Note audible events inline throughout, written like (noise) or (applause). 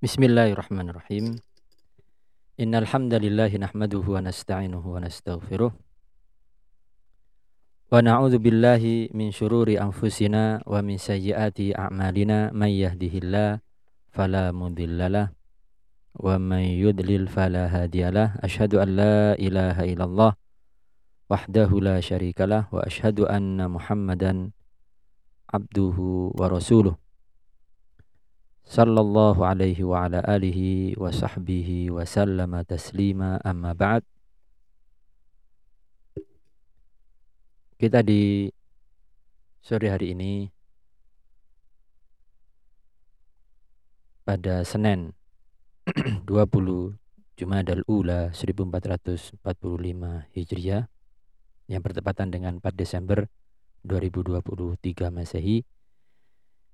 Bismillahirrahmanirrahim. Innal hamdalillah nahmaduhu wa nasta'inuhu wa nastaghfiruh. Wa na'udzu billahi min syururi anfusina wa min sayyiati a'malina may yahdihillah fala mudhillalah wa may yudlil fala hadiyalah. Asyhadu an la ilaha illallah wahdahu la syarikalah wa asyhadu anna Muhammadan abduhu wa rasuluh sallallahu alaihi wa ala alihi wa sahbihi wa sallama taslima. Amma ba'd. Kita di sore hari ini pada Senin (clears throat) 20 Jumadal Ula 1445 Hijriah yang bertepatan dengan 4 Desember 2023 Masehi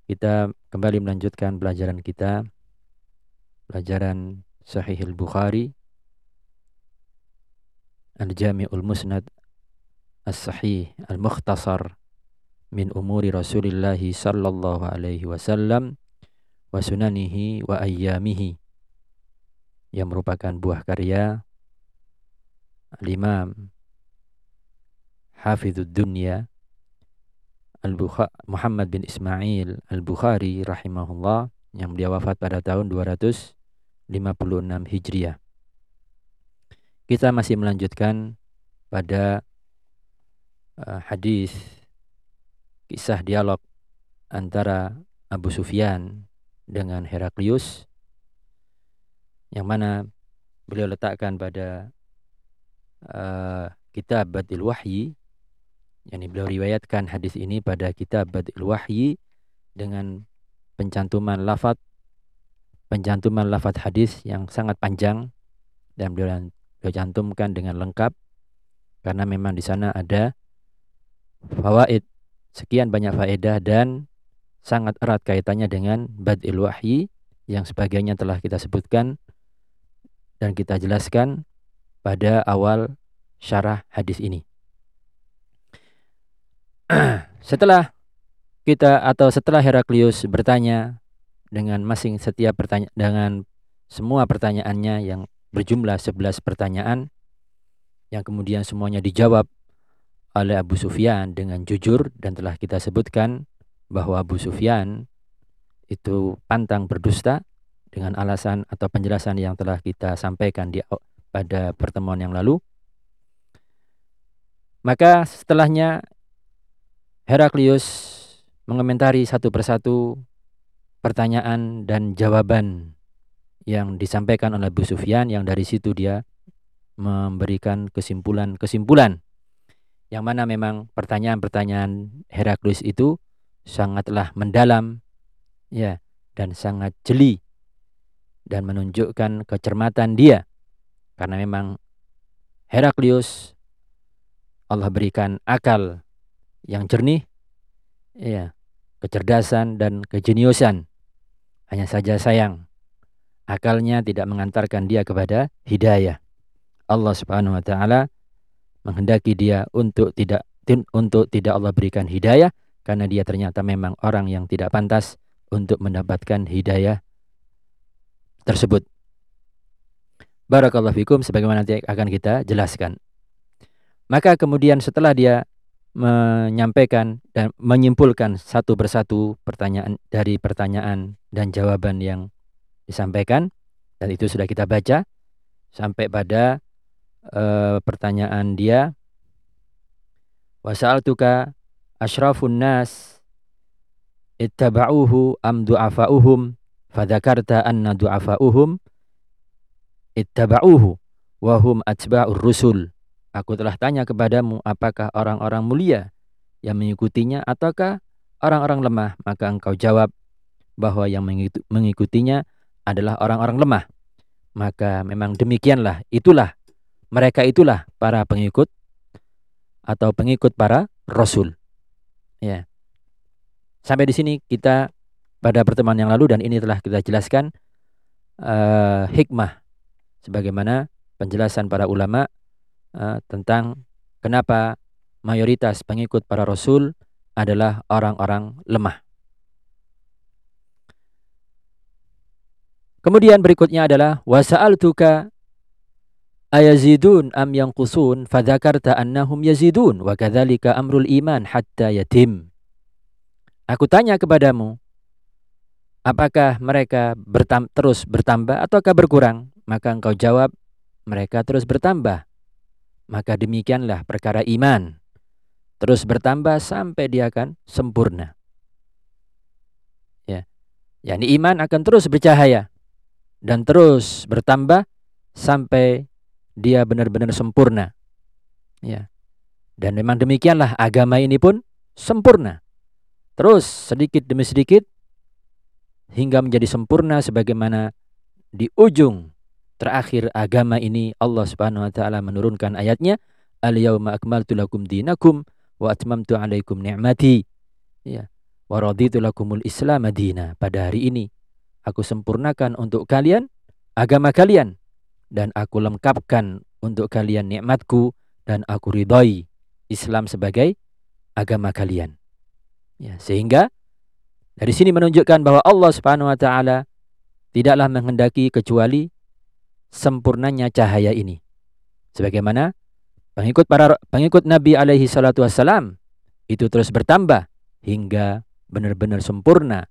kita kembali melanjutkan pelajaran kita. Pelajaran Sahih Al-Bukhari. Al-Jami'ul Musnad As-Sahih Al-Mukhtasar min umuri Rasulillah sallallahu alaihi wasallam wa sunanihi wa ayyamihi. Yang merupakan buah karya Al-Imam Hafidhud Dunya Muhammad bin Ismail Al-Bukhari rahimahullah yang dia wafat pada tahun 256 Hijriah. Kita masih melanjutkan pada uh, hadis kisah dialog antara Abu Sufyan dengan Heraklius yang mana beliau letakkan pada uh, kitab Badil Wahyi Yani beliau riwayatkan hadis ini pada kitab Badil Wahyi dengan pencantuman lafat pencantuman lafat hadis yang sangat panjang dan beliau, beliau cantumkan dengan lengkap karena memang di sana ada fawaid sekian banyak faedah dan sangat erat kaitannya dengan Badil Wahyi yang sebagainya telah kita sebutkan dan kita jelaskan pada awal syarah hadis ini. (clears throat) setelah kita atau setelah Heraklius bertanya dengan masing setiap pertanyaan dengan semua pertanyaannya yang berjumlah 11 pertanyaan yang kemudian semuanya dijawab oleh Abu Sufyan dengan jujur dan telah kita sebutkan bahwa Abu Sufyan itu pantang berdusta dengan alasan atau penjelasan yang telah kita sampaikan di pada pertemuan yang lalu. Maka setelahnya Heraklius mengomentari satu persatu pertanyaan dan jawaban yang disampaikan oleh Abu Sufyan yang dari situ dia memberikan kesimpulan-kesimpulan. Yang mana memang pertanyaan-pertanyaan Heraklius itu sangatlah mendalam ya dan sangat jeli dan menunjukkan kecermatan dia. Karena memang Heraklius Allah berikan akal yang jernih, ya, kecerdasan dan kejeniusan. Hanya saja sayang, akalnya tidak mengantarkan dia kepada hidayah. Allah Subhanahu wa taala menghendaki dia untuk tidak untuk tidak Allah berikan hidayah karena dia ternyata memang orang yang tidak pantas untuk mendapatkan hidayah tersebut. Barakallahu fikum sebagaimana nanti akan kita jelaskan. Maka kemudian setelah dia menyampaikan dan menyimpulkan satu persatu pertanyaan dari pertanyaan dan jawaban yang disampaikan. Dan itu sudah kita baca sampai pada uh, pertanyaan dia. Wasa'altuka asyrafun nas ittaba'uhu am du'afa'uhum fadzakarta anna du'afa'uhum ittaba'uhu wa hum atba'ur rusul Aku telah tanya kepadamu apakah orang-orang mulia yang mengikutinya ataukah orang-orang lemah? Maka engkau jawab bahwa yang mengikutinya adalah orang-orang lemah. Maka memang demikianlah, itulah mereka itulah para pengikut atau pengikut para rasul. Ya. Sampai di sini kita pada pertemuan yang lalu dan ini telah kita jelaskan uh, hikmah sebagaimana penjelasan para ulama uh, tentang kenapa mayoritas pengikut para rasul adalah orang-orang lemah. Kemudian berikutnya adalah wasa'altuka ayazidun am yang kusun fadzakarta annahum yazidun wa kadzalika amrul iman hatta yatim. Aku tanya kepadamu, apakah mereka bertam terus bertambah ataukah berkurang? Maka engkau jawab, mereka terus bertambah. Maka demikianlah perkara iman. Terus bertambah sampai dia akan sempurna. Ya. Yani iman akan terus bercahaya dan terus bertambah sampai dia benar-benar sempurna. Ya. Dan memang demikianlah agama ini pun sempurna. Terus sedikit demi sedikit hingga menjadi sempurna sebagaimana di ujung terakhir agama ini Allah Subhanahu wa taala menurunkan ayatnya al-yauma akmaltu lakum dinakum wa atmamtu alaikum ni'mati ya wa raditu lakumul islam madina pada hari ini aku sempurnakan untuk kalian agama kalian dan aku lengkapkan untuk kalian nikmatku dan aku ridhoi Islam sebagai agama kalian. Ya, sehingga dari sini menunjukkan bahwa Allah Subhanahu wa taala tidaklah menghendaki kecuali sempurnanya cahaya ini. Sebagaimana pengikut para pengikut Nabi alaihi salatu wassalam itu terus bertambah hingga benar-benar sempurna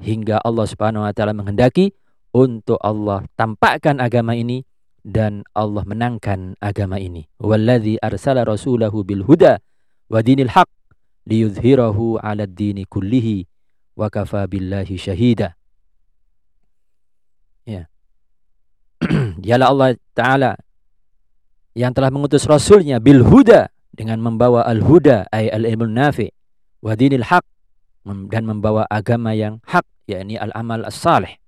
hingga Allah Subhanahu wa taala menghendaki untuk Allah tampakkan agama ini dan Allah menangkan agama ini. Walladzi arsala rasulahu bil huda wa dinil haq liyudhhirahu 'ala dini kullihi wa kafa billahi syahida. Ya. (clears throat) Dialah Allah taala yang telah mengutus rasulnya bil huda dengan membawa al huda ay al ilmu nafi wa dinil haq dan membawa agama yang hak yakni al amal as-salih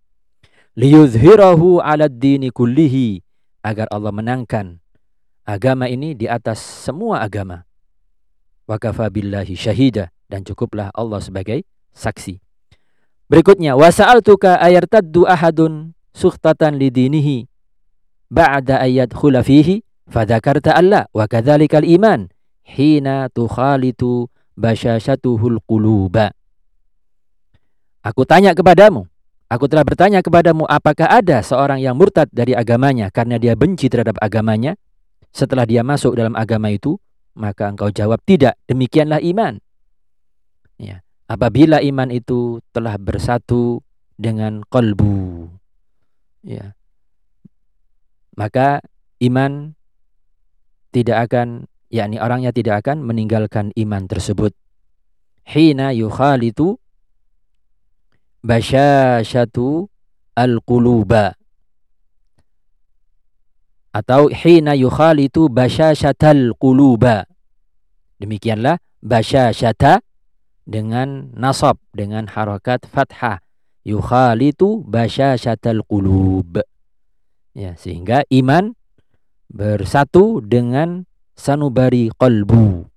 liyudhhirahu 'ala dini kullihi agar Allah menangkan agama ini di atas semua agama. Wa kafa billahi syahida dan cukuplah Allah sebagai saksi. Berikutnya wa sa'altuka ayartaddu ahadun sukhtatan lidinihi ba'da ayat khulafihi fadzakarta alla wa kadzalikal iman hina tukhalitu basyashatuhul quluba. Aku tanya kepadamu, Aku telah bertanya kepadamu apakah ada seorang yang murtad dari agamanya karena dia benci terhadap agamanya? Setelah dia masuk dalam agama itu maka engkau jawab tidak demikianlah iman. Ya apabila iman itu telah bersatu dengan kolbu maka iman tidak akan yakni orangnya tidak akan meninggalkan iman tersebut. Hina yukhalitu basyashatu al-quluba. Atau hina yukhalitu basyashatal quluba. Demikianlah basyashata dengan nasab dengan harakat fathah. Yukhalitu basyashatal qulub ya sehingga iman bersatu dengan sanubari qalbu.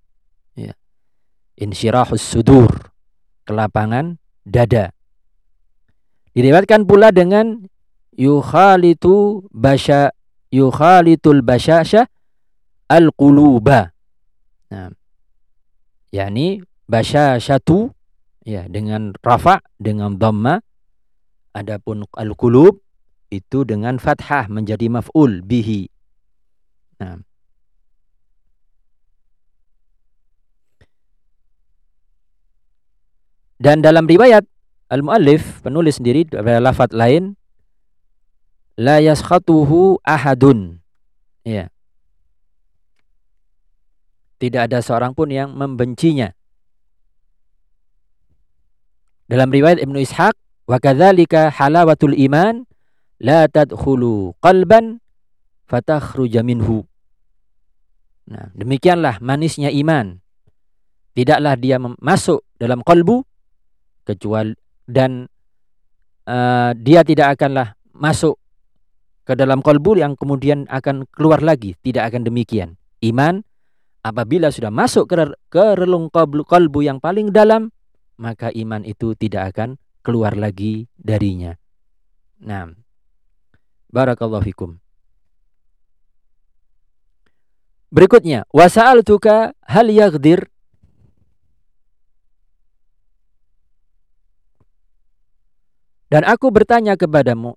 Ya. Insyirahus sudur kelapangan dada. Diriwayatkan pula dengan yukhalitu basya yukhalitul basyasha al-quluba. Nah, yakni basyashatu ya dengan rafa dengan dhamma. Adapun al-qulub itu dengan fathah menjadi maf'ul bihi. Nah. Dan dalam riwayat Al-muallif penulis sendiri pada lafaz lain la yaskhatuhu ahadun. Ya. Tidak ada seorang pun yang membencinya. Dalam riwayat Ibnu Ishaq, wa kadzalika halawatul iman la tadkhulu qalban fatakhruja minhu. Nah, demikianlah manisnya iman. Tidaklah dia masuk dalam kalbu kecuali dan uh, dia tidak akanlah masuk ke dalam kolbu yang kemudian akan keluar lagi. Tidak akan demikian. Iman apabila sudah masuk ke, ke relung kolbu, kolbu yang paling dalam, maka iman itu tidak akan keluar lagi darinya. Nah, barakallahu fikum. Berikutnya, wasa'altuka hal yaghdir? Dan aku bertanya kepadamu,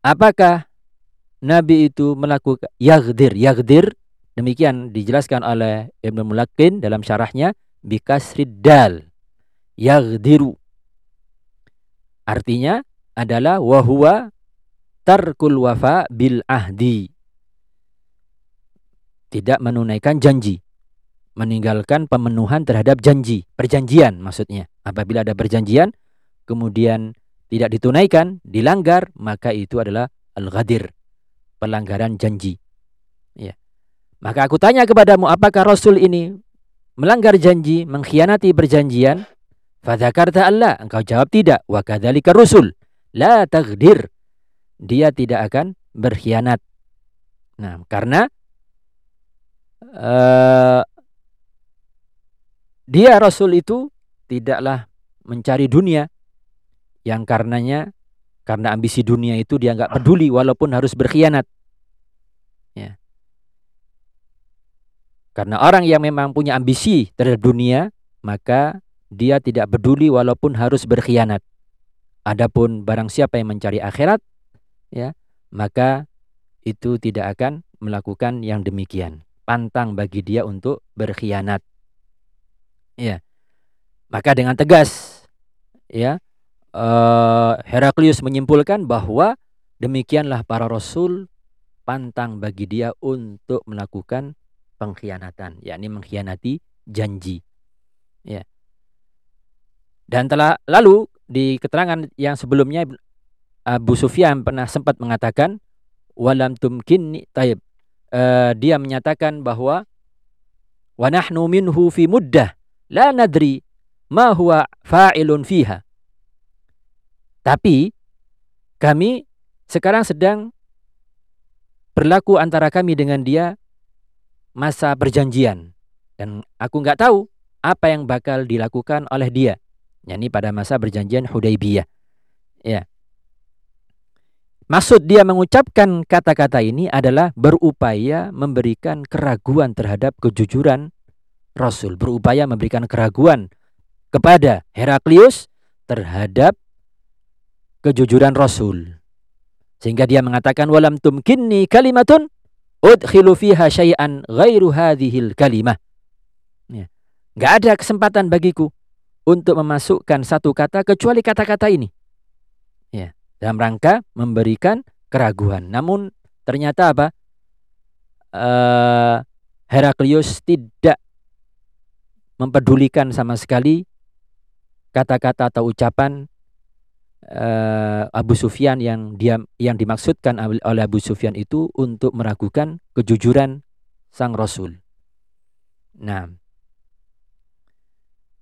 apakah Nabi itu melakukan yaghdir? Yaghdir demikian dijelaskan oleh Ibnu Mulakin dalam syarahnya bikasrid dal. Yaghdiru. Artinya adalah wahwa tarkul wafa bil ahdi tidak menunaikan janji meninggalkan pemenuhan terhadap janji perjanjian maksudnya apabila ada perjanjian kemudian tidak ditunaikan, dilanggar, maka itu adalah al-ghadir, pelanggaran janji. Ya. Maka aku tanya kepadamu, apakah Rasul ini melanggar janji, mengkhianati perjanjian? Fadzakarta Allah, engkau jawab tidak. Wa kadzalika rusul, la taghdir. Dia tidak akan berkhianat. Nah, karena uh, dia Rasul itu tidaklah mencari dunia, yang karenanya karena ambisi dunia itu dia nggak peduli walaupun harus berkhianat. Ya. Karena orang yang memang punya ambisi terhadap dunia, maka dia tidak peduli walaupun harus berkhianat. Adapun barang siapa yang mencari akhirat, ya, maka itu tidak akan melakukan yang demikian. Pantang bagi dia untuk berkhianat. Ya. Maka dengan tegas ya, uh, Heraklius menyimpulkan bahwa demikianlah para rasul pantang bagi dia untuk melakukan pengkhianatan, yakni mengkhianati janji. Ya. Dan telah lalu di keterangan yang sebelumnya Abu Sufyan pernah sempat mengatakan walam tumkin taib. Uh, dia menyatakan bahwa wa nahnu minhu fi muddah la nadri ma huwa fa'ilun fiha. Tapi kami sekarang sedang berlaku antara kami dengan dia masa perjanjian dan aku nggak tahu apa yang bakal dilakukan oleh dia. Yani pada masa perjanjian Hudaybiyah. Ya. Maksud dia mengucapkan kata-kata ini adalah berupaya memberikan keraguan terhadap kejujuran Rasul, berupaya memberikan keraguan kepada Heraklius terhadap kejujuran Rasul. Sehingga dia mengatakan walam tumkinni kalimatun udkhilu fiha syai'an ghairu hadhil kalimah. Ya. Gak ada kesempatan bagiku untuk memasukkan satu kata kecuali kata-kata ini. Ya, dalam rangka memberikan keraguan. Namun ternyata apa? Uh, Heraklius tidak mempedulikan sama sekali kata-kata atau ucapan uh, Abu Sufyan yang dia yang dimaksudkan oleh Abu Sufyan itu untuk meragukan kejujuran sang Rasul. Nah,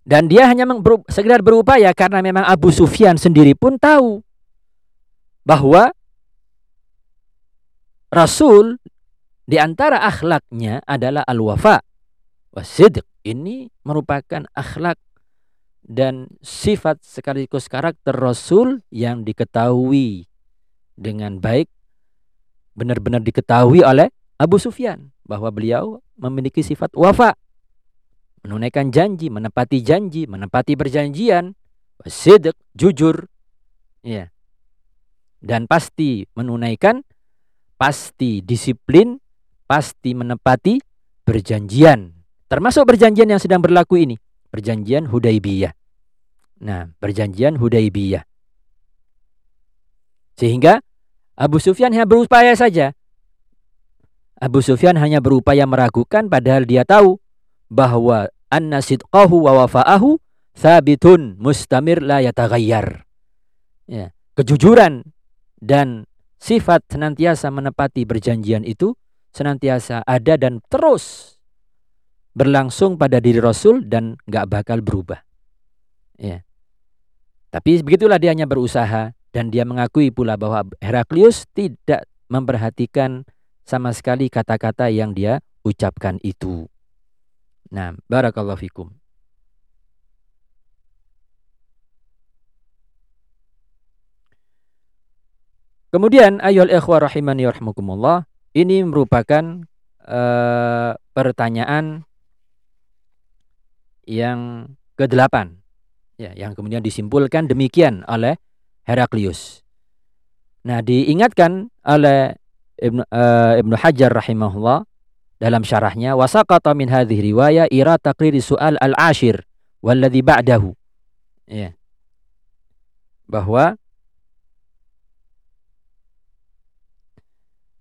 dan dia hanya sekedar berupaya karena memang Abu Sufyan sendiri pun tahu bahwa Rasul di antara akhlaknya adalah al-wafa. Wasidq ini merupakan akhlak dan sifat sekaligus karakter Rasul yang diketahui dengan baik benar-benar diketahui oleh Abu Sufyan bahwa beliau memiliki sifat wafa menunaikan janji, menepati janji, menepati perjanjian, sidq, jujur. Ya. Dan pasti menunaikan, pasti disiplin, pasti menepati perjanjian. Termasuk perjanjian yang sedang berlaku ini perjanjian Hudaybiyah. Nah, perjanjian Hudaybiyah. Sehingga Abu Sufyan hanya berupaya saja. Abu Sufyan hanya berupaya meragukan padahal dia tahu bahwa anna sidqahu wa wafa'ahu sabitun mustamir la yataghayyar. Ya, kejujuran dan sifat senantiasa menepati perjanjian itu senantiasa ada dan terus berlangsung pada diri Rasul dan nggak bakal berubah. Ya. Tapi begitulah dia hanya berusaha dan dia mengakui pula bahwa Heraklius tidak memperhatikan sama sekali kata-kata yang dia ucapkan itu. Nah, barakallahu fikum. Kemudian ayol ikhwah rahimani rahmukumullah ini merupakan uh, pertanyaan yang kedelapan. Ya, yang kemudian disimpulkan demikian oleh Heraklius. Nah, diingatkan oleh Ibnu, uh, Ibnu Hajar rahimahullah dalam syarahnya wasaqata min hadhihi riwayah ira taqriri su'al al-ashir walladhi ba'dahu. Ya. Bahwa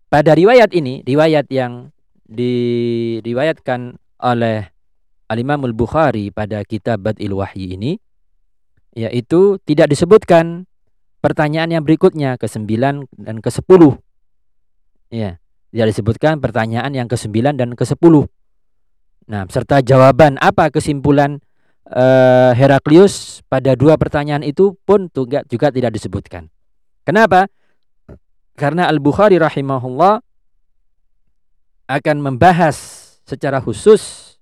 pada riwayat ini, riwayat yang diriwayatkan oleh Al-Imam Al-Bukhari pada kitab Bad'il Wahyi ini yaitu tidak disebutkan pertanyaan yang berikutnya ke-9 dan ke-10 Ya, tidak disebutkan pertanyaan yang ke-9 dan ke-10. Nah, serta jawaban apa kesimpulan uh, Heraklius pada dua pertanyaan itu pun juga, juga tidak disebutkan. Kenapa? Karena Al-Bukhari rahimahullah akan membahas secara khusus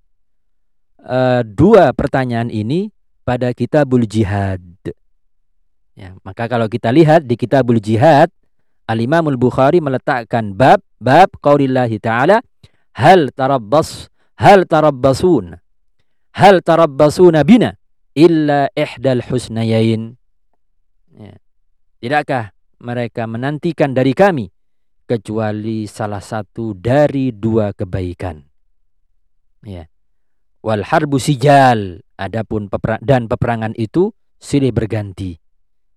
uh, dua pertanyaan ini pada kitabul jihad. Ya, maka kalau kita lihat di kitabul jihad Al-Imam Al-Bukhari meletakkan bab bab qaulillahi ta'ala hal tarabbas hal tarabbasun hal tarabbasuna bina illa ihdal husnayain. Ya. tidakkah mereka menantikan dari kami kecuali salah satu dari dua kebaikan? Ya. Wal harbu sijal adapun peperang, dan peperangan itu silih berganti.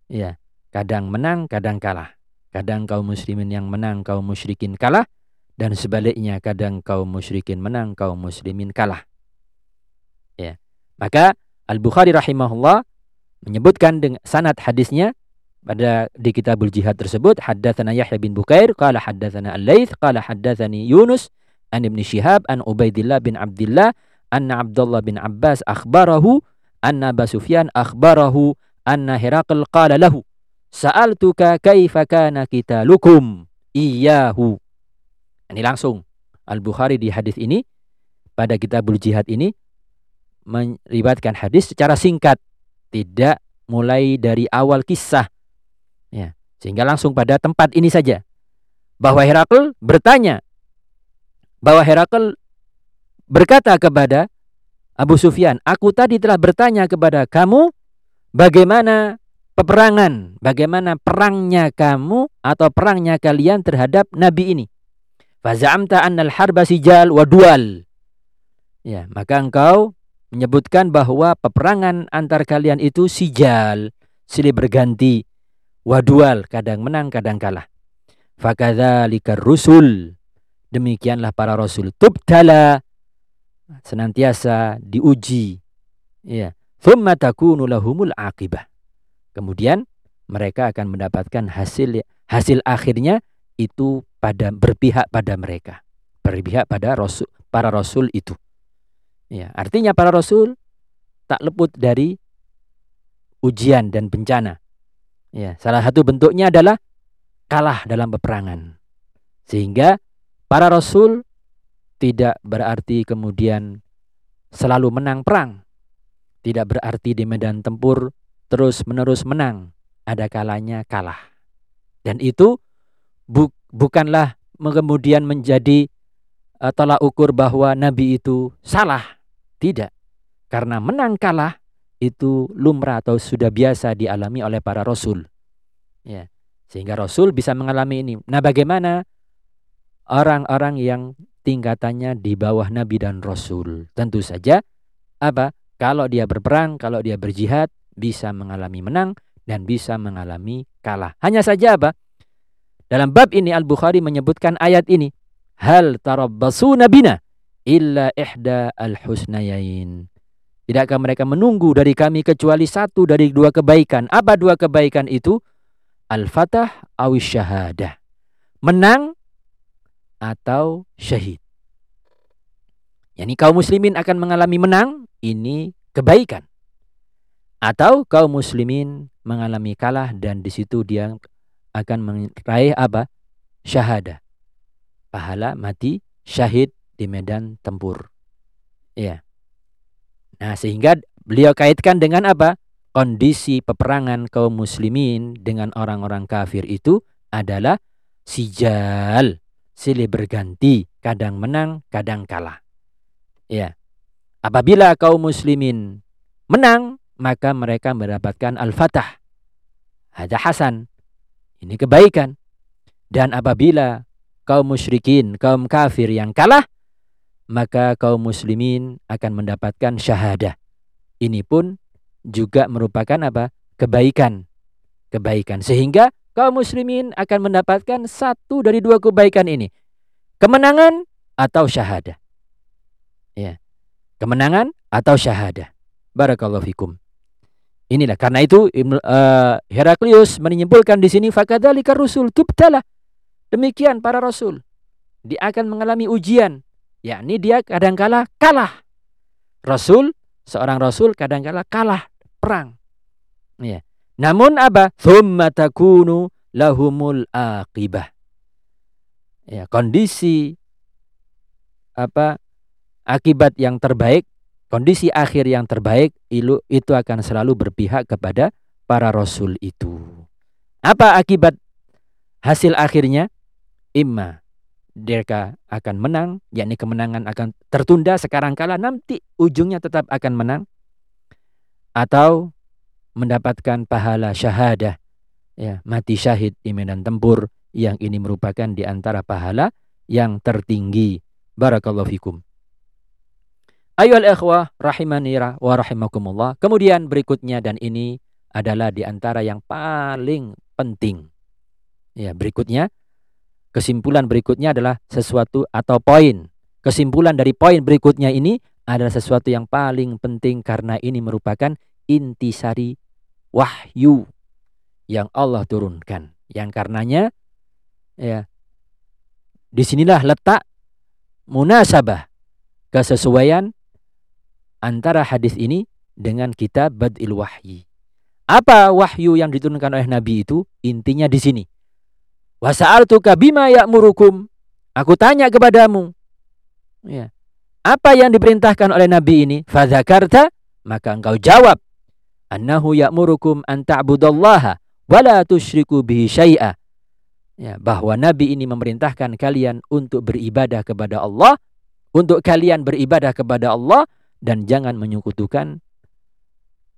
Ya. Kadang menang kadang kalah Kadang kaum muslimin yang menang, kaum musyrikin kalah. Dan sebaliknya kadang kaum musyrikin menang, kaum muslimin kalah. Ya. Maka Al-Bukhari rahimahullah menyebutkan dengan sanad hadisnya pada di kitabul jihad tersebut haddatsana Yahya bin Bukair qala haddatsana Al-Laits qala haddatsani Yunus an Ibn Shihab an Ubaidillah bin Abdullah anna Abdullah bin Abbas akhbarahu anna Abu Sufyan akhbarahu anna Herakl qala lahu Sa'altuka kaifa kana lukum iyahu. Ini langsung Al-Bukhari di hadis ini pada kitabul jihad ini meriwayatkan hadis secara singkat, tidak mulai dari awal kisah. Ya, sehingga langsung pada tempat ini saja. Bahwa Herakl bertanya bahwa Herakl berkata kepada Abu Sufyan, "Aku tadi telah bertanya kepada kamu bagaimana peperangan, bagaimana perangnya kamu atau perangnya kalian terhadap nabi ini. Faza'amta annal harba sijal wa dual. Ya, maka engkau menyebutkan bahwa peperangan antar kalian itu sijal, silih berganti, wadual, kadang menang, kadang kalah. Fakadzalika rusul. Demikianlah para rasul tubtala senantiasa diuji. Ya. Thumma takunu lahumul aqibah. Kemudian mereka akan mendapatkan hasil hasil akhirnya itu pada berpihak pada mereka, berpihak pada rasul, para rasul itu. Ya, artinya para rasul tak luput dari ujian dan bencana. Ya, salah satu bentuknya adalah kalah dalam peperangan. Sehingga para rasul tidak berarti kemudian selalu menang perang. Tidak berarti di medan tempur terus-menerus menang, ada kalanya kalah. Dan itu bu bukanlah kemudian menjadi uh, tolak ukur bahwa Nabi itu salah. Tidak. Karena menang kalah itu lumrah atau sudah biasa dialami oleh para rasul. Ya. Sehingga rasul bisa mengalami ini. Nah, bagaimana orang-orang yang tingkatannya di bawah nabi dan rasul? Tentu saja apa? Kalau dia berperang, kalau dia berjihad, bisa mengalami menang dan bisa mengalami kalah. Hanya saja apa? Dalam bab ini Al-Bukhari menyebutkan ayat ini. Hal tarabbasuna bina illa ihda al-husnayain. Tidakkah mereka menunggu dari kami kecuali satu dari dua kebaikan? Apa dua kebaikan itu? Al-fatah awis syahadah. Menang atau syahid. Yani kaum muslimin akan mengalami menang, ini kebaikan. Atau kaum muslimin mengalami kalah dan di situ dia akan meraih apa? Syahada. Pahala mati syahid di medan tempur. Ya. Nah, sehingga beliau kaitkan dengan apa? Kondisi peperangan kaum muslimin dengan orang-orang kafir itu adalah sijal, silih berganti, kadang menang, kadang kalah. Ya. Apabila kaum muslimin menang, maka mereka mendapatkan al-fatah. Ada Hasan. Ini kebaikan. Dan apabila kaum musyrikin, kaum kafir yang kalah, maka kaum muslimin akan mendapatkan syahadah. Ini pun juga merupakan apa? kebaikan. Kebaikan sehingga kaum muslimin akan mendapatkan satu dari dua kebaikan ini. Kemenangan atau syahadah. Ya. Kemenangan atau syahadah. Barakallahu fikum. Inilah karena itu uh, Heraklius menyimpulkan di sini fakadzalika rusul tubtala. Demikian para rasul. Dia akan mengalami ujian, yakni dia kadangkala kalah. Rasul, seorang rasul kadangkala kalah perang. Ya. Namun apa? Thumma takunu lahumul aqibah. Ya, kondisi apa akibat yang terbaik Kondisi akhir yang terbaik itu akan selalu berpihak kepada para rasul itu. Apa akibat hasil akhirnya? Imma mereka akan menang, yakni kemenangan akan tertunda sekarang kala nanti ujungnya tetap akan menang atau mendapatkan pahala syahadah ya mati syahid di medan tempur yang ini merupakan di antara pahala yang tertinggi barakallahu fikum Ayol ikhwah rahimani wa rahimakumullah. Kemudian berikutnya dan ini adalah di antara yang paling penting. Ya, berikutnya kesimpulan berikutnya adalah sesuatu atau poin. Kesimpulan dari poin berikutnya ini adalah sesuatu yang paling penting karena ini merupakan intisari wahyu yang Allah turunkan. Yang karenanya ya di sinilah letak munasabah kesesuaian antara hadis ini dengan kitab Badil Wahyi. Apa wahyu yang diturunkan oleh Nabi itu? Intinya di sini. Wasa'altuka bima ya'murukum. Aku tanya kepadamu. Ya. Apa yang diperintahkan oleh Nabi ini? Fadzakarta, maka engkau jawab. Annahu ya'murukum an ta'budallaha wa la bihi syai'a. Ya, bahwa Nabi ini memerintahkan kalian untuk beribadah kepada Allah, untuk kalian beribadah kepada Allah dan jangan menyekutukan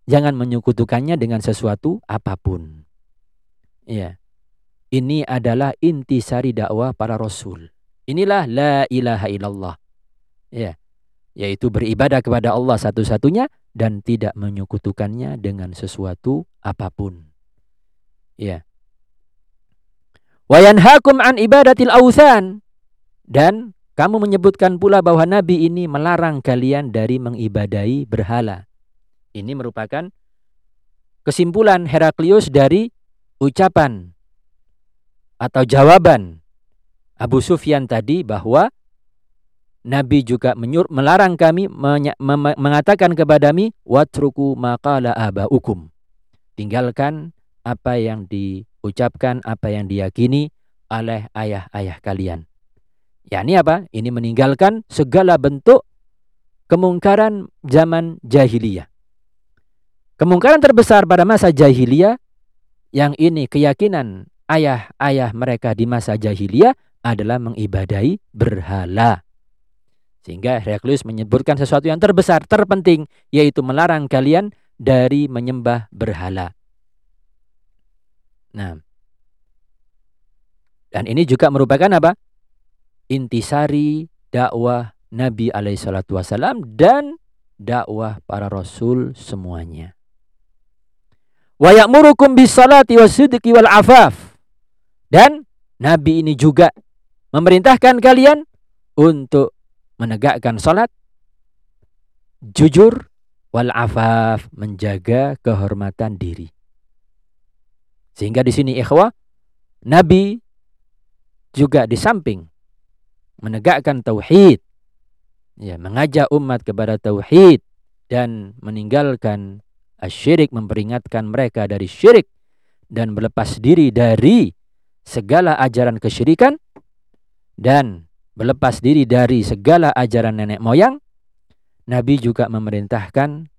jangan menyekutukannya dengan sesuatu apa pun. Ya. Ini adalah intisari dakwah para rasul. Inilah la ilaha illallah. Ya. Yaitu beribadah kepada Allah satu-satunya dan tidak menyekutukannya dengan sesuatu apa pun. Ya. Wa yanhaakum an ibadatil authan dan kamu menyebutkan pula bahwa Nabi ini melarang kalian dari mengibadai berhala. Ini merupakan kesimpulan Heraklius dari ucapan atau jawaban Abu Sufyan tadi bahwa Nabi juga menyur, melarang kami mengatakan kepada kami watruku maqala abaukum. Tinggalkan apa yang diucapkan, apa yang diyakini oleh ayah-ayah kalian. Ya ini apa? Ini meninggalkan segala bentuk kemungkaran zaman jahiliyah. Kemungkaran terbesar pada masa jahiliyah yang ini keyakinan ayah-ayah mereka di masa jahiliyah adalah mengibadahi berhala. Sehingga Heraklius menyebutkan sesuatu yang terbesar, terpenting, yaitu melarang kalian dari menyembah berhala. Nah, dan ini juga merupakan apa? Intisari dakwah Nabi alaihi salatu wasalam dan dakwah para rasul semuanya. Wa ya'murukum bis salati wasidqi wal afaf. Dan Nabi ini juga memerintahkan kalian untuk menegakkan salat, jujur, wal afaf, menjaga kehormatan diri. Sehingga di sini ikhwah, Nabi juga di samping menegakkan tauhid, ya, mengajak umat kepada tauhid dan meninggalkan asyirik, memperingatkan mereka dari syirik dan berlepas diri dari segala ajaran kesyirikan dan berlepas diri dari segala ajaran nenek moyang, Nabi juga memerintahkan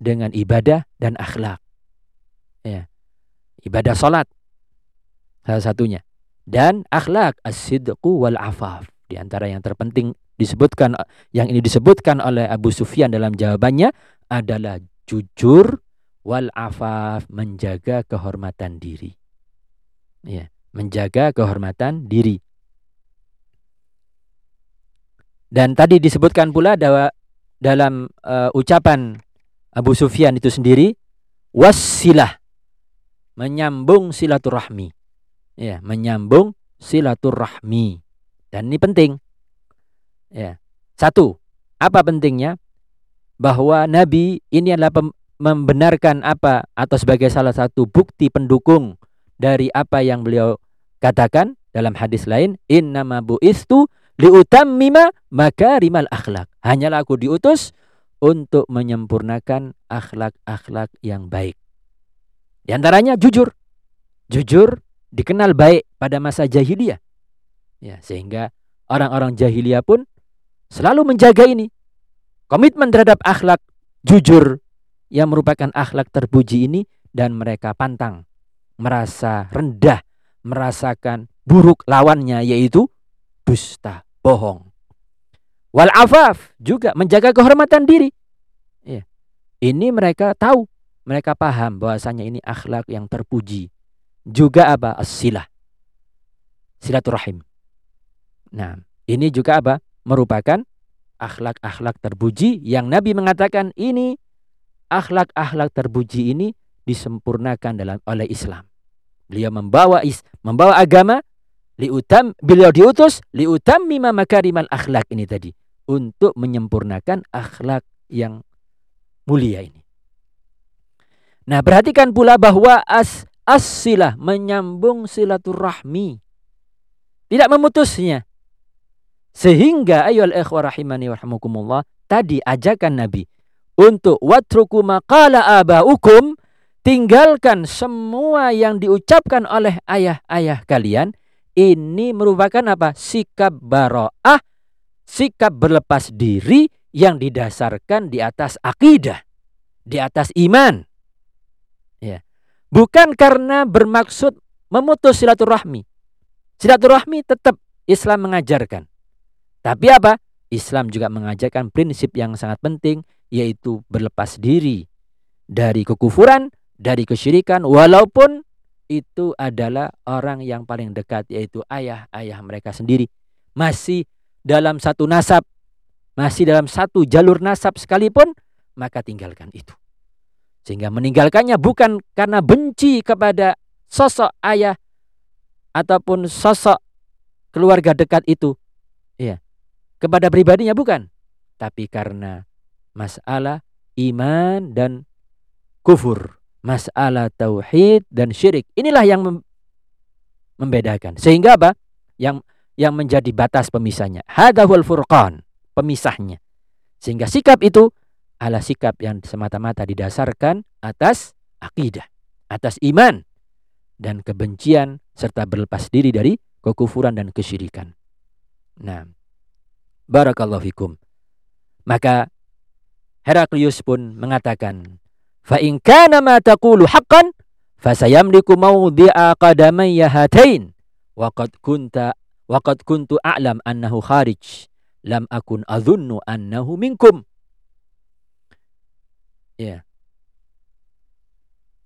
dengan ibadah dan akhlak. Ya. Ibadah salat salah satunya dan akhlak as-sidqu wal afaf. Di antara yang terpenting disebutkan yang ini disebutkan oleh Abu Sufyan dalam jawabannya adalah jujur wal afaf menjaga kehormatan diri. Ya, menjaga kehormatan diri. Dan tadi disebutkan pula dalam uh, ucapan Abu Sufyan itu sendiri wasilah menyambung silaturahmi. Ya, menyambung silaturahmi. Dan ini penting. Ya. Satu, apa pentingnya? Bahwa Nabi ini adalah membenarkan apa atau sebagai salah satu bukti pendukung dari apa yang beliau katakan dalam hadis lain, innama bu'istu liutammima makarimal akhlak. Hanyalah aku diutus untuk menyempurnakan akhlak-akhlak yang baik. Di antaranya jujur. Jujur dikenal baik pada masa jahiliyah. Ya, sehingga orang-orang jahiliyah pun selalu menjaga ini. Komitmen terhadap akhlak jujur yang merupakan akhlak terpuji ini dan mereka pantang merasa rendah, merasakan buruk lawannya yaitu dusta, bohong. Wal afaf juga menjaga kehormatan diri. Ya. Ini mereka tahu, mereka paham bahwasanya ini akhlak yang terpuji. Juga apa? As-silah. Silaturahim. Nah, ini juga apa? Merupakan akhlak-akhlak terpuji yang Nabi mengatakan ini akhlak-akhlak terpuji ini disempurnakan dalam oleh Islam. Beliau membawa is, membawa agama liutam beliau diutus liutam mima makarimal akhlak ini tadi untuk menyempurnakan akhlak yang mulia ini. Nah, perhatikan pula bahwa as asilah menyambung silaturahmi. Tidak memutusnya. Sehingga ayol ikhwah rahimani warahmukumullah tadi ajakan Nabi untuk watruku maqala abaukum tinggalkan semua yang diucapkan oleh ayah-ayah kalian ini merupakan apa? Sikap baro'ah, sikap berlepas diri yang didasarkan di atas akidah, di atas iman. Ya. Bukan karena bermaksud memutus silaturahmi. Silaturahmi tetap Islam mengajarkan. Tapi apa? Islam juga mengajarkan prinsip yang sangat penting yaitu berlepas diri dari kekufuran, dari kesyirikan walaupun itu adalah orang yang paling dekat yaitu ayah-ayah mereka sendiri. Masih dalam satu nasab, masih dalam satu jalur nasab sekalipun, maka tinggalkan itu. Sehingga meninggalkannya bukan karena benci kepada sosok ayah ataupun sosok keluarga dekat itu. Kepada pribadinya bukan, tapi karena masalah iman dan kufur masalah tauhid dan syirik. Inilah yang membedakan. Sehingga apa? Yang yang menjadi batas pemisahnya. Hadahul furqan, pemisahnya. Sehingga sikap itu adalah sikap yang semata-mata didasarkan atas akidah, atas iman dan kebencian serta berlepas diri dari kekufuran dan kesyirikan. Nah, barakallahu fikum. Maka Heraklius pun mengatakan, Fa in kana ma taqulu haqqan fasayamliku mawdi'a qadamayya hatain wa qad kunta wa qad kuntu a'lam annahu kharij lam akun adhunnu annahu minkum ya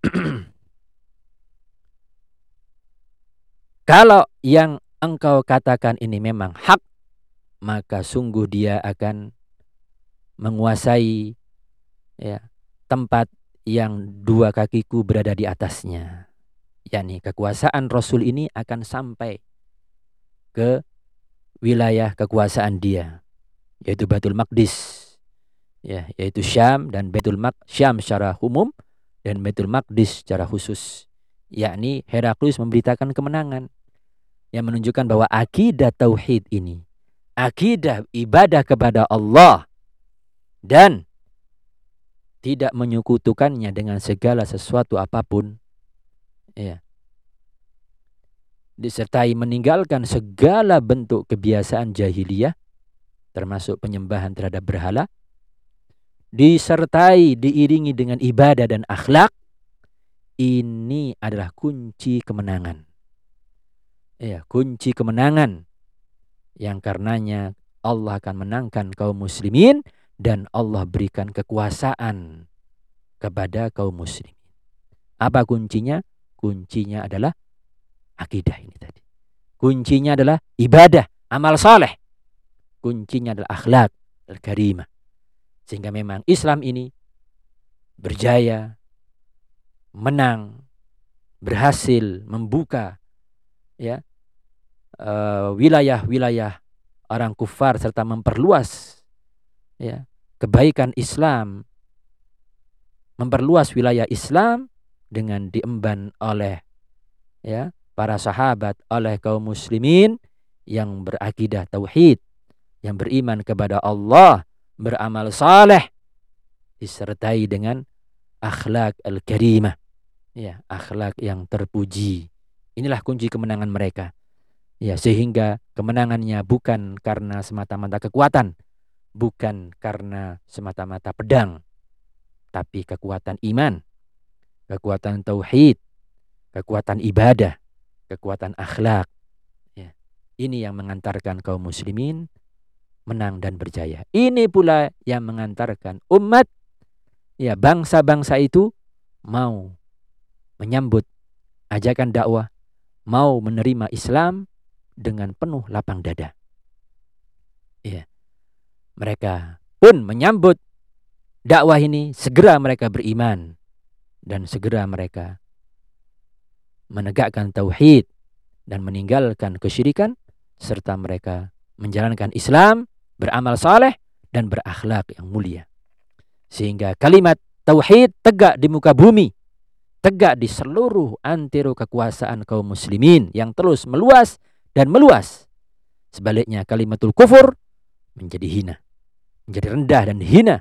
(clears throat) kalau yang engkau katakan ini memang hak maka sungguh dia akan menguasai ya tempat yang dua kakiku berada di atasnya. yakni kekuasaan Rasul ini akan sampai ke wilayah kekuasaan dia yaitu Baitul Maqdis ya yaitu Syam dan Baitul Maq Syam secara umum dan Baitul Maqdis secara khusus yakni Heraklius memberitakan kemenangan yang menunjukkan bahwa akidah tauhid ini akidah ibadah kepada Allah dan tidak menyekutukannya dengan segala sesuatu apa pun. Ya. Disertai meninggalkan segala bentuk kebiasaan jahiliyah termasuk penyembahan terhadap berhala disertai diiringi dengan ibadah dan akhlak ini adalah kunci kemenangan. Ya kunci kemenangan yang karenanya Allah akan menangkan kaum muslimin dan Allah berikan kekuasaan kepada kaum muslim. Apa kuncinya? Kuncinya adalah akidah ini tadi. Kuncinya adalah ibadah, amal saleh. Kuncinya adalah akhlak al-karimah. Sehingga memang Islam ini berjaya, menang, berhasil membuka ya wilayah-wilayah uh, orang kufar serta memperluas ya kebaikan Islam memperluas wilayah Islam dengan diemban oleh ya para sahabat oleh kaum muslimin yang berakidah tauhid yang beriman kepada Allah beramal saleh disertai dengan akhlak al-karimah ya akhlak yang terpuji. Inilah kunci kemenangan mereka ya sehingga kemenangannya bukan karena semata-mata kekuatan bukan karena semata-mata pedang tapi kekuatan iman kekuatan tauhid kekuatan ibadah kekuatan akhlak. Ya ini yang mengantarkan kaum muslimin menang dan berjaya. Ini pula yang mengantarkan umat ya bangsa-bangsa itu mau menyambut ajakan dakwah, mau menerima Islam dengan penuh lapang dada. Ya. Mereka pun menyambut dakwah ini, segera mereka beriman dan segera mereka menegakkan tauhid dan meninggalkan kesyirikan serta mereka menjalankan Islam, beramal saleh dan berakhlak yang mulia. Sehingga kalimat tauhid tegak di muka bumi. Tegak di seluruh antero kekuasaan kaum muslimin yang terus meluas dan meluas. Sebaliknya kalimatul kufur menjadi hina. Menjadi rendah dan hina.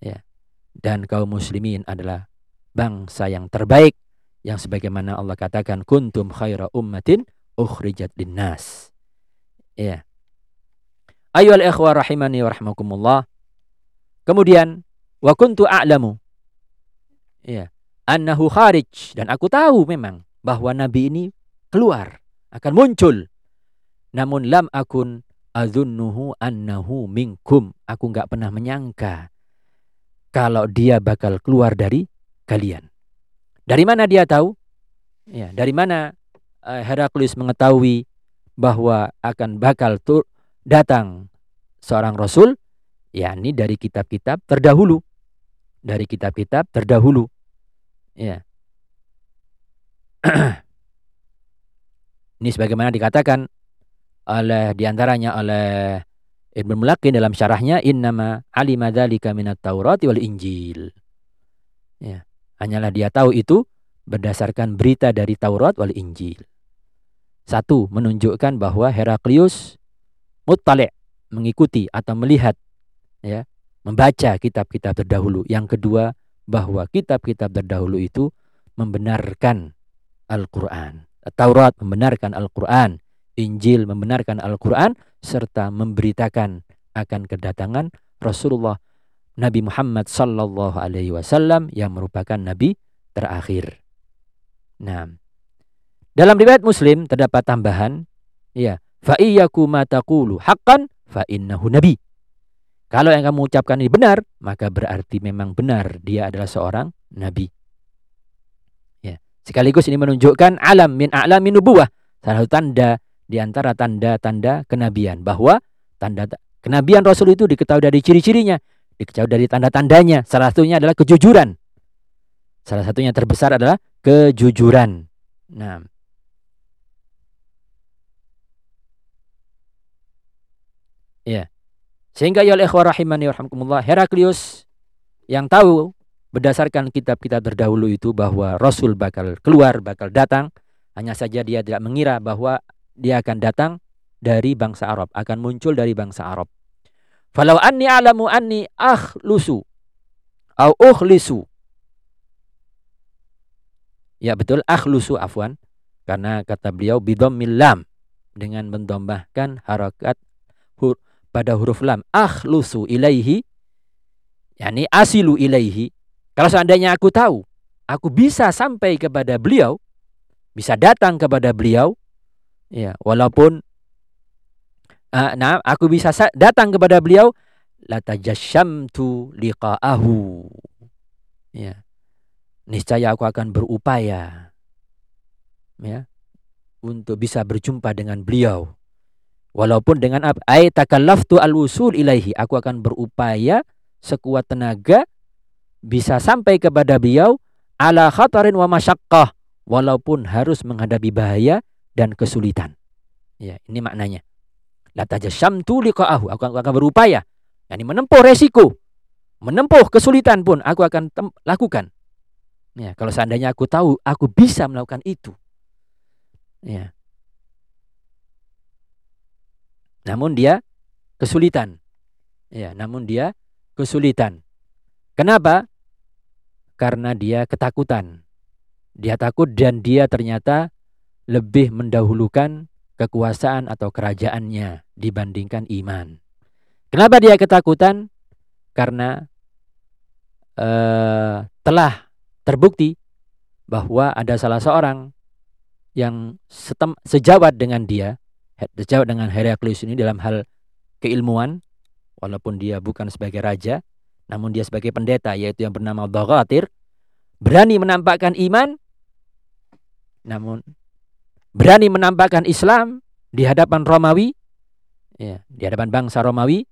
Ya. Dan kaum muslimin adalah bangsa yang terbaik yang sebagaimana Allah katakan kuntum khaira ummatin ukhrijat linnas. Ya. Ayo ikhwah rahimani wa rahmakumullah. Kemudian Wa kuntu a'lamu. Ya. Annahu kharij. Dan aku tahu memang bahwa Nabi ini keluar. Akan muncul. Namun lam akun azunnuhu annahu minkum. Aku nggak pernah menyangka. Kalau dia bakal keluar dari kalian. Dari mana dia tahu? Ya, dari mana uh, Heraklius mengetahui bahwa akan bakal tur datang seorang rasul yakni dari kitab-kitab terdahulu dari kitab-kitab terdahulu. Ya. (clears throat) Ini sebagaimana dikatakan oleh di antaranya oleh Ibn Mulakin dalam syarahnya innama alima dzalika minat Taurat wal Injil. Ya, hanyalah dia tahu itu berdasarkan berita dari Taurat wal Injil. Satu, menunjukkan bahwa Heraklius muttali' mengikuti atau melihat ya membaca kitab-kitab terdahulu. Yang kedua, bahwa kitab-kitab terdahulu itu membenarkan Al-Quran. Taurat membenarkan Al-Quran. Injil membenarkan Al-Quran. Serta memberitakan akan kedatangan Rasulullah Nabi Muhammad sallallahu alaihi wasallam yang merupakan nabi terakhir. Nah, dalam riwayat Muslim terdapat tambahan, ya, fa iyyaku ma taqulu haqqan fa innahu nabi. Kalau yang kamu ucapkan ini benar, maka berarti memang benar dia adalah seorang nabi. Ya. Sekaligus ini menunjukkan alam min a'lamin nubuwah, salah satu tanda di antara tanda-tanda kenabian bahwa tanda kenabian Rasul itu diketahui dari ciri-cirinya, diketahui dari tanda-tandanya. Salah satunya adalah kejujuran. Salah satunya terbesar adalah kejujuran. Nah, Ya. Sehingga ya ikhwah rahimani warahmatullah Heraklius yang tahu berdasarkan kitab-kitab terdahulu itu bahwa Rasul bakal keluar, bakal datang. Hanya saja dia tidak mengira bahwa dia akan datang dari bangsa Arab, akan muncul dari bangsa Arab. Falau anni alamu anni akhlusu au ukhlisu. Ya betul akhlusu afwan karena kata beliau bidammil lam dengan mendombahkan harakat hur pada huruf lam akhlusu ilaihi yakni asilu ilaihi kalau seandainya aku tahu aku bisa sampai kepada beliau bisa datang kepada beliau ya walaupun uh, nah aku bisa datang kepada beliau latajashamtu liqa'ahu ya niscaya aku akan berupaya ya untuk bisa berjumpa dengan beliau. Walaupun dengan? Ai takallaftu al-wusul ilaihi. Aku akan berupaya sekuat tenaga bisa sampai kepada beliau ala khatarin wa masyaqqah walaupun harus menghadapi bahaya dan kesulitan. Ya, ini maknanya. La tajasyamtu liqa'ahu. Aku akan berupaya yakni menempuh resiko, menempuh kesulitan pun aku akan lakukan. Ya, kalau seandainya aku tahu aku bisa melakukan itu. Ya. Namun dia kesulitan. Ya, namun dia kesulitan. Kenapa? Karena dia ketakutan. Dia takut dan dia ternyata lebih mendahulukan kekuasaan atau kerajaannya dibandingkan iman. Kenapa dia ketakutan? Karena uh, telah terbukti bahwa ada salah seorang yang setem, sejawat dengan dia, sejawat dengan Heraklius ini dalam hal keilmuan, walaupun dia bukan sebagai raja, namun dia sebagai pendeta, yaitu yang bernama Dhaghatir, berani menampakkan iman, namun berani menampakkan Islam di hadapan Romawi, ya, di hadapan bangsa Romawi,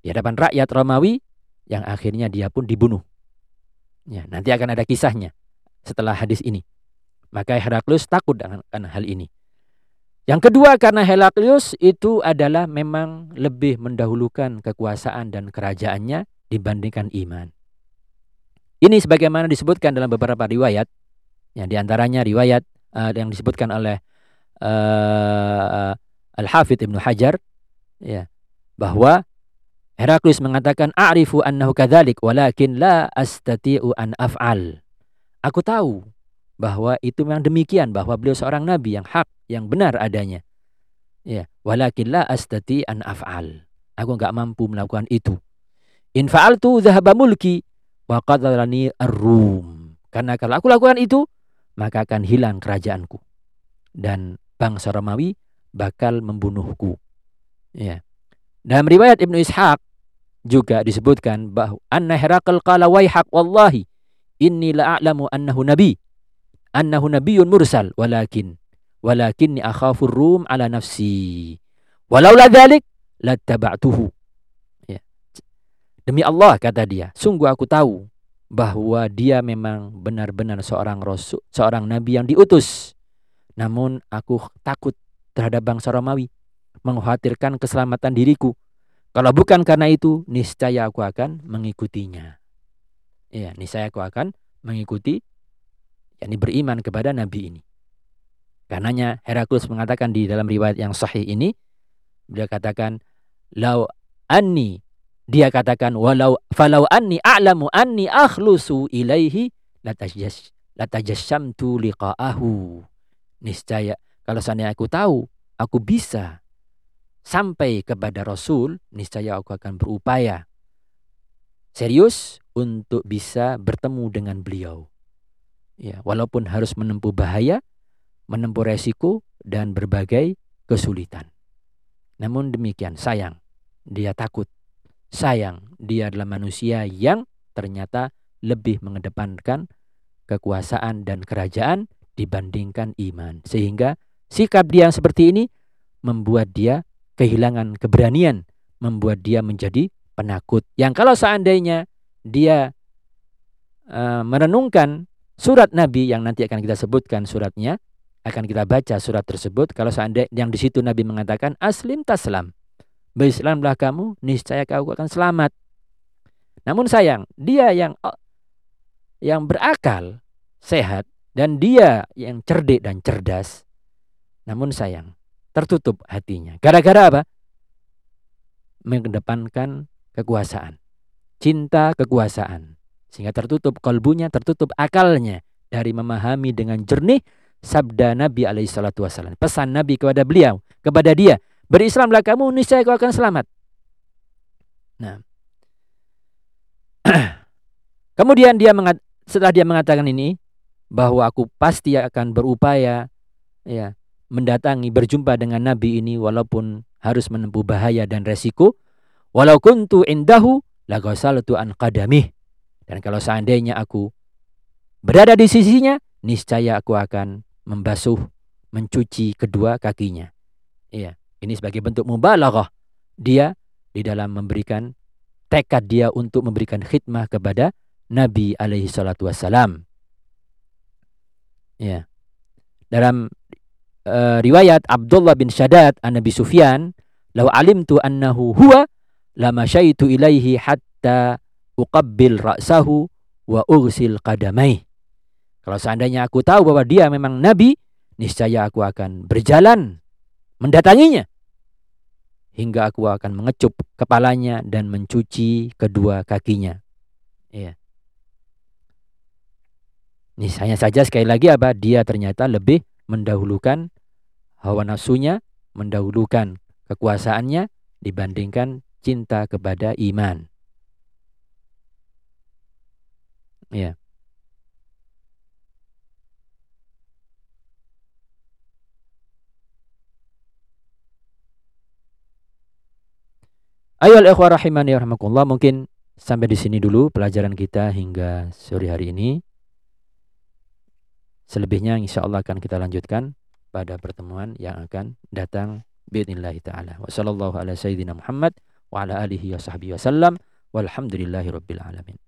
di hadapan rakyat Romawi, yang akhirnya dia pun dibunuh. Ya, nanti akan ada kisahnya setelah hadis ini. Maka Heraklius takut dengan hal ini. Yang kedua karena Heraklius itu adalah memang lebih mendahulukan kekuasaan dan kerajaannya dibandingkan iman. Ini sebagaimana disebutkan dalam beberapa riwayat, yang di antaranya riwayat uh, yang disebutkan oleh uh, Al-Hafidh Ibnu Hajar, ya, bahwa Heraklius mengatakan, "A'rifu annahu kadzalik, walakin la astati'u an af'al." Aku tahu bahwa itu memang demikian bahwa beliau seorang nabi yang hak, yang benar adanya. Ya, walakin la astati an af'al. Aku enggak mampu melakukan itu. In fa'altu dhahaba mulki wa qadarani ar-rum. Karena kalau aku lakukan itu, maka akan hilang kerajaanku. Dan bangsa Romawi bakal membunuhku. Ya. Dalam riwayat Ibnu Ishaq juga disebutkan bahwa anna Herakal qala waihak wallahi inni la'alamu annahu nabi annahu nabiyyun mursal walakin walakinni akhafur rum ala nafsi walaula dzalik lattaba'tuhu ya demi Allah kata dia sungguh aku tahu bahwa dia memang benar-benar seorang rasul seorang nabi yang diutus namun aku takut terhadap bangsa Romawi mengkhawatirkan keselamatan diriku kalau bukan karena itu niscaya aku akan mengikutinya ya niscaya aku akan mengikuti yakni beriman kepada nabi ini. Karenanya Heraklus mengatakan di dalam riwayat yang sahih ini dia katakan lau anni dia katakan walau falau anni a'lamu anni akhlusu ilaihi latajas latajassamtu liqa'ahu. Niscaya kalau seandainya aku tahu aku bisa sampai kepada Rasul, niscaya aku akan berupaya serius untuk bisa bertemu dengan beliau. Ya, walaupun harus menempuh bahaya, menempuh resiko dan berbagai kesulitan. Namun demikian, sayang, dia takut. Sayang, dia adalah manusia yang ternyata lebih mengedepankan kekuasaan dan kerajaan dibandingkan iman. Sehingga sikap dia yang seperti ini membuat dia kehilangan keberanian, membuat dia menjadi penakut. Yang kalau seandainya dia uh, merenungkan surat Nabi yang nanti akan kita sebutkan suratnya, akan kita baca surat tersebut. Kalau seandainya yang di situ Nabi mengatakan aslim taslam, berislamlah kamu, niscaya kau akan selamat. Namun sayang, dia yang yang berakal, sehat, dan dia yang cerdik dan cerdas. Namun sayang, tertutup hatinya. Gara-gara apa? Mengedepankan kekuasaan. Cinta kekuasaan. Sehingga tertutup kalbunya, tertutup akalnya dari memahami dengan jernih sabda Nabi wasallam. Pesan Nabi kepada beliau, kepada dia, berislamlah kamu niscaya kau akan selamat. Nah. (clears throat) Kemudian dia mengat, setelah dia mengatakan ini bahwa aku pasti akan berupaya ya mendatangi berjumpa dengan nabi ini walaupun harus menempuh bahaya dan resiko walau kuntu indahu lagasaltu an qadamih dan kalau seandainya aku berada di sisinya, niscaya aku akan membasuh mencuci kedua kakinya. Iya, ini sebagai bentuk mubalaghah dia di dalam memberikan tekad dia untuk memberikan khidmah kepada Nabi alaihi salatu wassalam. Ya. Dalam uh, riwayat Abdullah bin Shaddad an Nabi Sufyan, "Lau alimtu annahu huwa lama syaitu ilaihi hatta uqabbil ra'sahu wa ursil qadamai." Kalau seandainya aku tahu bahwa dia memang nabi, niscaya aku akan berjalan mendatanginya hingga aku akan mengecup kepalanya dan mencuci kedua kakinya. Iya. Ini hanya saja sekali lagi apa? Dia ternyata lebih mendahulukan hawa nafsunya, mendahulukan kekuasaannya dibandingkan cinta kepada iman. Ya. Ayo ikhwah rahimani rahmakumullah mungkin sampai di sini dulu pelajaran kita hingga sore hari ini. Selebihnya insya Allah akan kita lanjutkan pada pertemuan yang akan datang biidznillah taala. Wa sallallahu ala sayyidina Muhammad wa ala alihi wa sahbihi walhamdulillahi rabbil alamin.